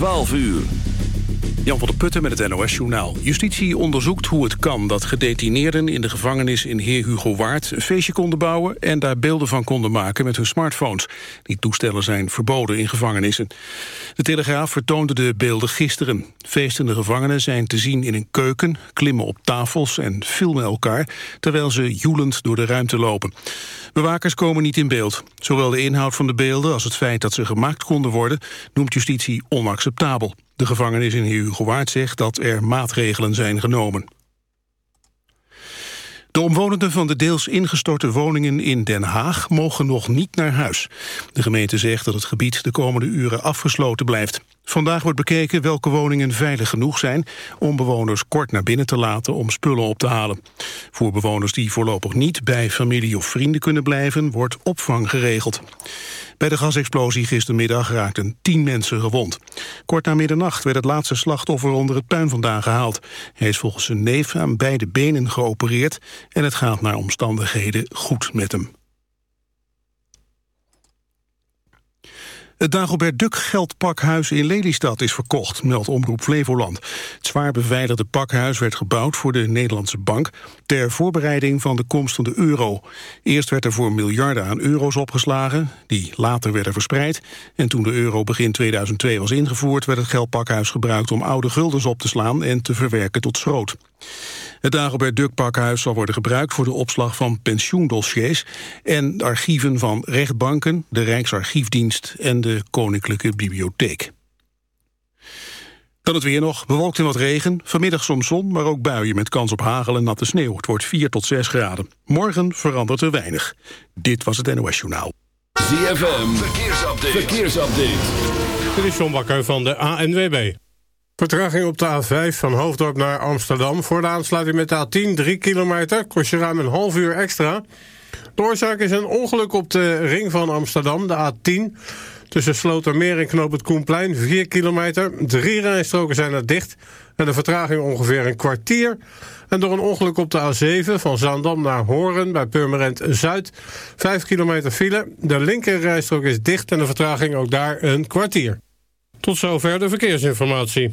12 uur. Jan van der Putten met het NOS-journaal. Justitie onderzoekt hoe het kan dat gedetineerden in de gevangenis in Heer Hugo Waard een feestje konden bouwen en daar beelden van konden maken met hun smartphones. Die toestellen zijn verboden in gevangenissen. De Telegraaf vertoonde de beelden gisteren. Feestende gevangenen zijn te zien in een keuken, klimmen op tafels en filmen elkaar, terwijl ze joelend door de ruimte lopen. Bewakers komen niet in beeld. Zowel de inhoud van de beelden als het feit dat ze gemaakt konden worden, noemt justitie onacceptabel. De gevangenis in Hugo zegt dat er maatregelen zijn genomen. De omwonenden van de deels ingestorte woningen in Den Haag mogen nog niet naar huis. De gemeente zegt dat het gebied de komende uren afgesloten blijft. Vandaag wordt bekeken welke woningen veilig genoeg zijn... om bewoners kort naar binnen te laten om spullen op te halen. Voor bewoners die voorlopig niet bij familie of vrienden kunnen blijven... wordt opvang geregeld. Bij de gasexplosie gistermiddag raakten tien mensen gewond. Kort na middernacht werd het laatste slachtoffer onder het puin vandaan gehaald. Hij is volgens zijn neef aan beide benen geopereerd... en het gaat naar omstandigheden goed met hem. Het Dagobert Duck geldpakhuis in Lelystad is verkocht, meldt Omroep Flevoland. Het zwaar beveiligde pakhuis werd gebouwd voor de Nederlandse bank... ter voorbereiding van de komst van de euro. Eerst werd er voor miljarden aan euro's opgeslagen, die later werden verspreid. En toen de euro begin 2002 was ingevoerd... werd het geldpakhuis gebruikt om oude guldens op te slaan... en te verwerken tot schroot. Het Dagobert Duckpakhuis zal worden gebruikt voor de opslag van pensioendossiers en de archieven van rechtbanken, de Rijksarchiefdienst en de Koninklijke Bibliotheek. Dan het weer nog, bewolkt en wat regen. Vanmiddag soms zon, maar ook buien met kans op hagel en natte sneeuw. Het wordt 4 tot 6 graden. Morgen verandert er weinig. Dit was het NOS Journaal. ZFM, verkeersupdate. verkeersupdate. Dit is John Bakker van de ANWB. Vertraging op de A5 van Hoofddorp naar Amsterdam. Voor de aansluiting met de A10, 3 kilometer. Kost je ruim een half uur extra. De oorzaak is een ongeluk op de ring van Amsterdam, de A10. Tussen Slotermeer en Knoop het Koenplein, 4 kilometer. Drie rijstroken zijn er dicht. En de vertraging ongeveer een kwartier. En door een ongeluk op de A7 van Zaandam naar Horen bij Purmerend Zuid. 5 kilometer file. De linker rijstrook is dicht en de vertraging ook daar een kwartier. Tot zover de verkeersinformatie.